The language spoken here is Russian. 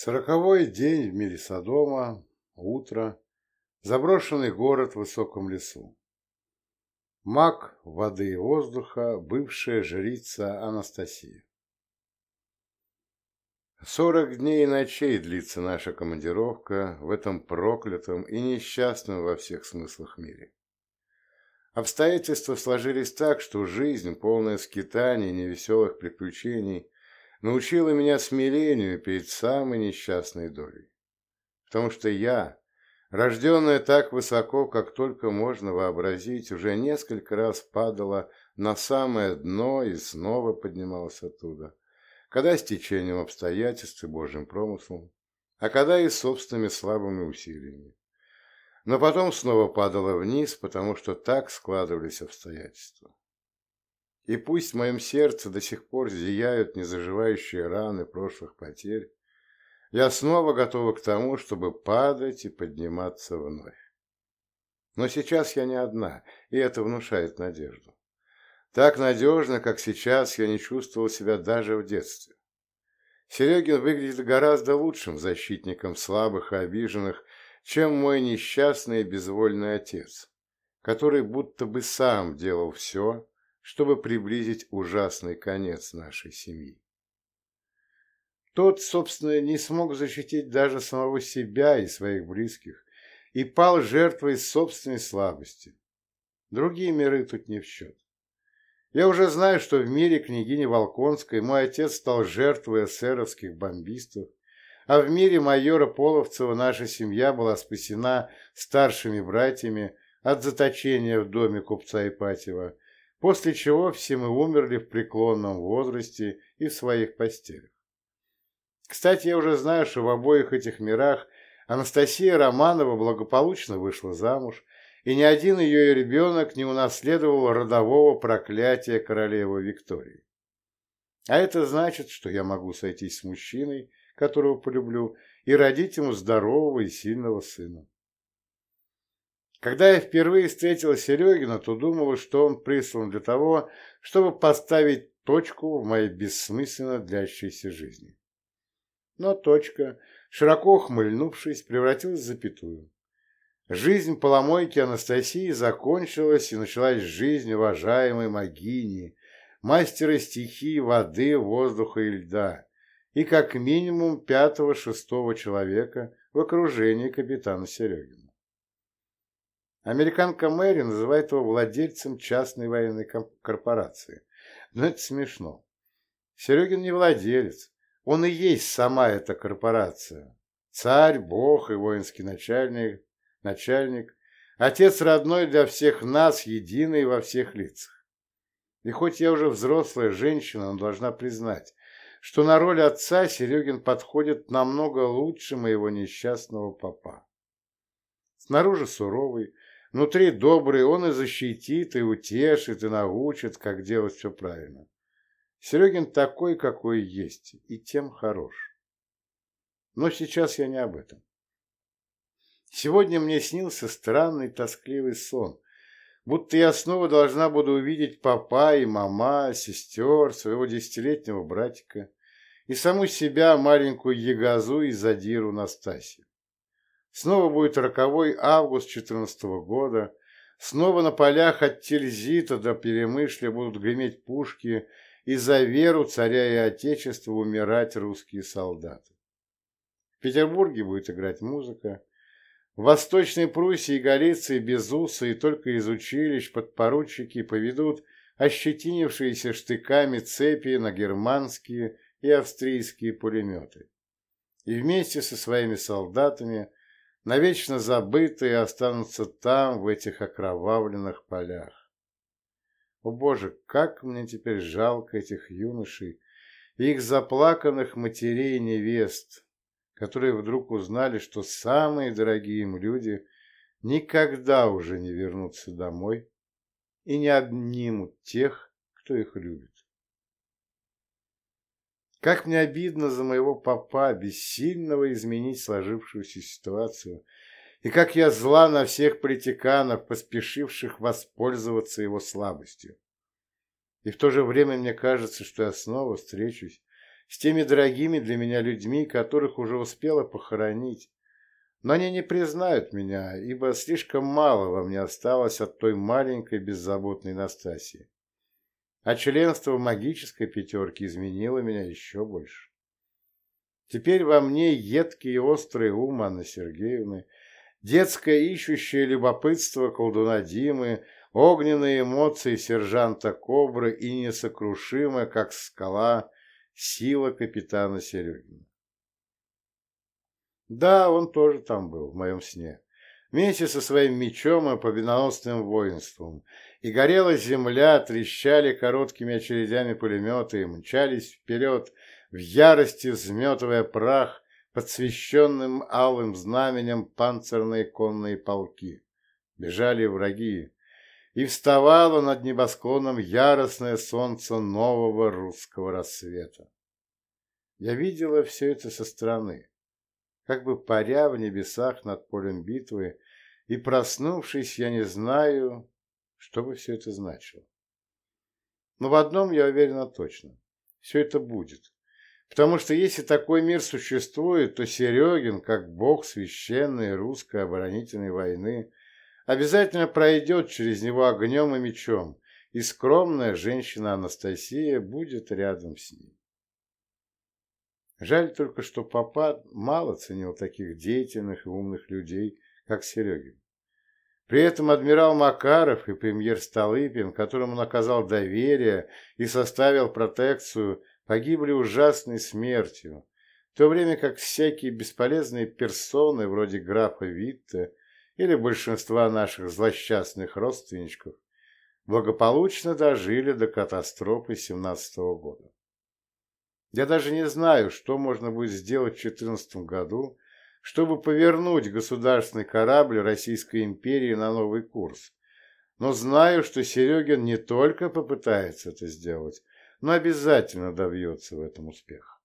Сороковой день в мире Содома, утро, заброшенный город в высоком лесу. Маг воды и воздуха, бывшая жрица Анастасия. Сорок дней и ночей длится наша командировка в этом проклятом и несчастном во всех смыслах мире. Обстоятельства сложились так, что жизнь, полная скитаний невеселых приключений, научила меня смирению перед самой несчастной долей. Потому что я, рожденная так высоко, как только можно вообразить, уже несколько раз падала на самое дно и снова поднималась оттуда, когда с течением обстоятельств и Божьим промыслом, а когда и собственными слабыми усилиями. Но потом снова падала вниз, потому что так складывались обстоятельства. И пусть в моем сердце до сих пор зияют незаживающие раны прошлых потерь, я снова готова к тому, чтобы падать и подниматься вновь. Но сейчас я не одна, и это внушает надежду. Так надежно, как сейчас, я не чувствовал себя даже в детстве. Серегин выглядит гораздо лучшим защитником слабых и обиженных, чем мой несчастный и безвольный отец, который будто бы сам делал все, чтобы приблизить ужасный конец нашей семьи. Тот, собственно, не смог защитить даже самого себя и своих близких и пал жертвой собственной слабости. Другие миры тут не в счет. Я уже знаю, что в мире княгини Волконской мой отец стал жертвой эсеровских бомбистов, а в мире майора Половцева наша семья была спасена старшими братьями от заточения в доме купца Ипатьева после чего все мы умерли в преклонном возрасте и в своих постелях. Кстати, я уже знаю, что в обоих этих мирах Анастасия Романова благополучно вышла замуж, и ни один ее ребенок не унаследовал родового проклятия королевы Виктории. А это значит, что я могу сойтись с мужчиной, которого полюблю, и родить ему здорового и сильного сына. Когда я впервые встретила Серегина, то думала, что он прислан для того, чтобы поставить точку в моей бессмысленно длящейся жизни. Но точка, широко ухмыльнувшись, превратилась в запятую. Жизнь поломойки Анастасии закончилась, и началась жизнь уважаемой Магини, мастера стихии воды, воздуха и льда, и как минимум пятого-шестого человека в окружении капитана Серегина. Американка Мэри называет его владельцем частной военной корпорации. Но это смешно. Серегин не владелец. Он и есть сама эта корпорация. Царь, бог и воинский начальник, начальник, отец родной для всех нас, единый во всех лицах. И хоть я уже взрослая женщина, но должна признать, что на роль отца Серегин подходит намного лучше моего несчастного папа. Снаружи суровый, Внутри добрый, он и защитит, и утешит, и научит, как делать все правильно. Серегин такой, какой есть, и тем хорош. Но сейчас я не об этом. Сегодня мне снился странный тоскливый сон, будто я снова должна буду увидеть папа и мама, сестер, своего десятилетнего братика и саму себя, маленькую ягозу и задиру Настасью. Снова будет роковой август четырнадцатого года. Снова на полях от Тильзита до Перемышля будут греметь пушки, и за веру царя и отечества умирать русские солдаты. В Петербурге будет играть музыка. В Восточной Пруссии и Галиции без уса и только из училищ подпоручики поведут ощетинившиеся штыками цепи на германские и австрийские пулеметы. И вместе со своими солдатами навечно забытые останутся там, в этих окровавленных полях. О боже, как мне теперь жалко этих юношей и их заплаканных матерей и невест, которые вдруг узнали, что самые дорогие им люди никогда уже не вернутся домой и не обнимут тех, кто их любит. Как мне обидно за моего папа, бессильного изменить сложившуюся ситуацию, и как я зла на всех политиканов, поспешивших воспользоваться его слабостью. И в то же время мне кажется, что я снова встречусь с теми дорогими для меня людьми, которых уже успела похоронить. Но они не признают меня, ибо слишком мало во мне осталось от той маленькой беззаботной Настасии. А членство в магической пятерке изменило меня еще больше. Теперь во мне едкий и острый ум Анны Сергеевны, детское ищущее любопытство колдуна Димы, огненные эмоции сержанта Кобры и несокрушимая, как скала, сила капитана Серегина. Да, он тоже там был, в моем сне, вместе со своим мечом и победоносным воинством, и горела земля, трещали короткими очередями пулеметы и мчались вперед, в ярости взметывая прах, подсвещенным алым знаменем панцирные конные полки. Бежали враги, и вставало над небосклоном яростное солнце нового русского рассвета. Я видела все это со стороны, как бы паря в небесах над полем битвы, и, проснувшись, я не знаю, что бы все это значило. Но в одном я уверена точно. Все это будет. Потому что если такой мир существует, то Серегин, как бог священной русской оборонительной войны, обязательно пройдет через него огнем и мечом, и скромная женщина Анастасия будет рядом с ним. Жаль только, что папа мало ценил таких деятельных и умных людей, как Серегин. При этом адмирал Макаров и премьер Столыпин, которому он оказал доверие и составил протекцию, погибли ужасной смертью, в то время как всякие бесполезные персоны, вроде графа Витте или большинства наших злосчастных родственничков, благополучно дожили до катастрофы 17 -го года. Я даже не знаю, что можно будет сделать в 2014 году, чтобы повернуть государственный корабль Российской империи на новый курс. Но знаю, что Серегин не только попытается это сделать, но обязательно добьется в этом успеха.